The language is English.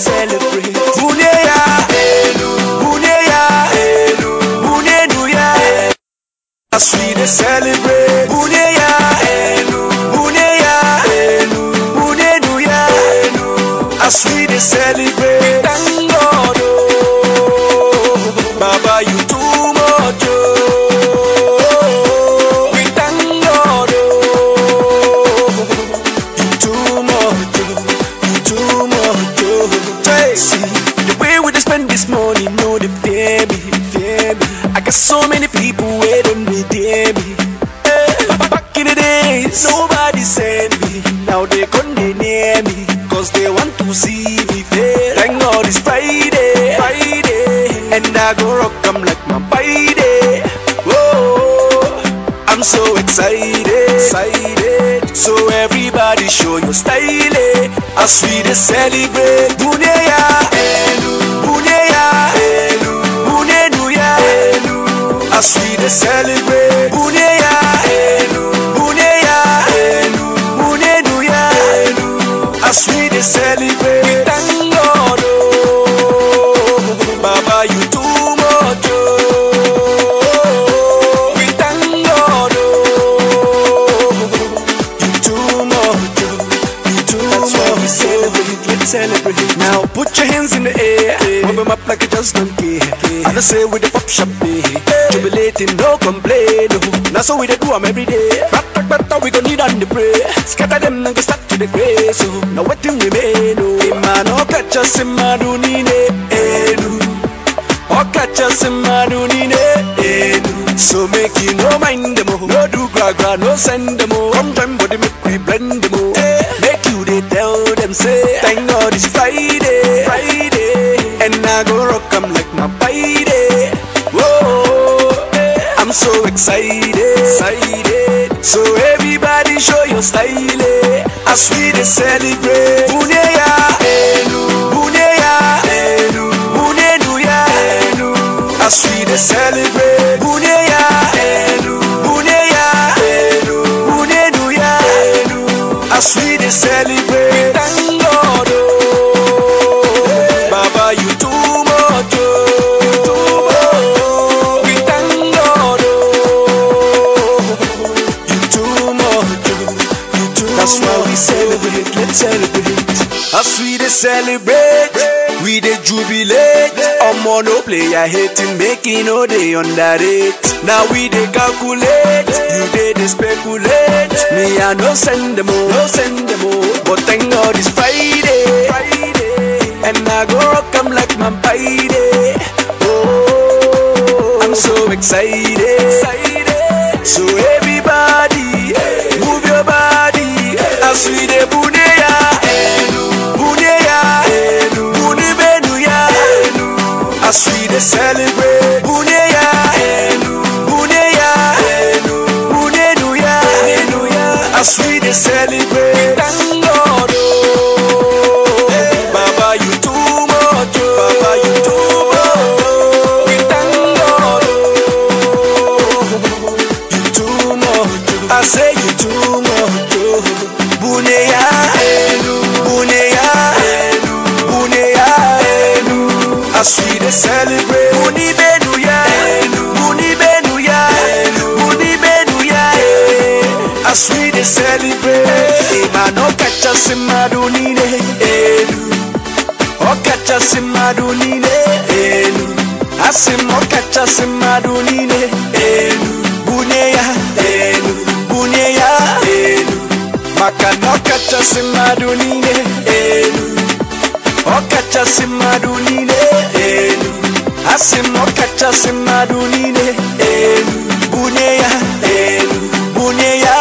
celebrate. Buneya, Buneya, Buneya, as we dey celebrate. So many people waiting dear me. Eh, Back in the days, nobody sent me. Now they they near me, cause they want to see me fail. Thank God it's Friday, Friday, and I go rock 'em like my Friday. Whoa, I'm so excited, excited. So everybody show your style eh, as we celebrate. Bunye ya celebrate. Bunye ya elu, bunye ya elu, bunye nu ya elu, as we dey celebrate. We thank God, oh, Baba you too much, oh. We thank God, oh, you too much, oh. You too That's why we oh. celebrate, let's celebrate. Now put your hands in the air, move 'em up like you just don't care. I don't say with the pop shop jubilating, no complain. Now so we they do them every day. Rata rata we gon' need on the pray. Scatter them and go start to the grace. Oh. Now what we remain? Oh, Imano oh, catch us in Madunine, Elu. Okachasị mmadụ niile elu So make you no mind them oh. No do gra gra, no send them oh. Come join body make we blend them oh. Eh, make you they tell them say Thank God it's Friday Friday And I go rock excited, excited. So everybody show your style. As we dey celebrate. Buneya, elu. Buneya, elu. Bunenuya, elu. As we dey celebrate. Celebrate. As we dey celebrate We dey jubilate. Omo no player hating Making no dey underrate. Now we dey calculate You dey dey speculate. Me I no send them oh No send them oh But thank God it's Friday. And I go 'em like my Friday. Oh I'm so excited moto Buneya Elu Buneya Elu Buneya Elu As we dey celebrate Buni benuya Elu Buni benuya Elu Buni benuya As we dey celebrate Imano kacha simadunine Elu Okacha simadunine Elu Asimo kacha simadunine Wakana dunia elu. Okachasima dunia elu. Asim okachasima dunia elu. Buneya elu. Buneya